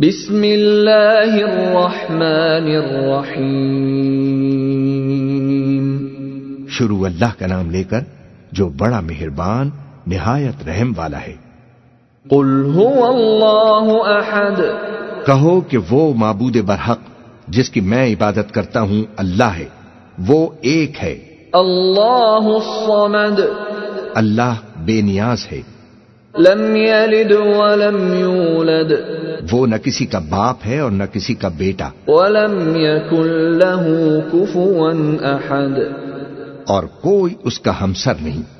بسم اللہ الرحمن الرحیم شروع اللہ کا نام لے کر جو بڑا مہربان نہایت رحم والا ہے۔ قل هو اللہ احد. کہو کہ وہ معبود برحق جس کی میں عبادت کرتا ہوں اللہ ہے۔ وہ ایک ہے۔ اللہ الصمد. اللہ بے نیاز ہے۔ لم يلد ولم يولد. وہ نہ کسی کا باپ ہے اور نہ کسی کا بیٹا۔ ولم يكن له كفوا احد اور کوئی اس کا ہمسر نہیں۔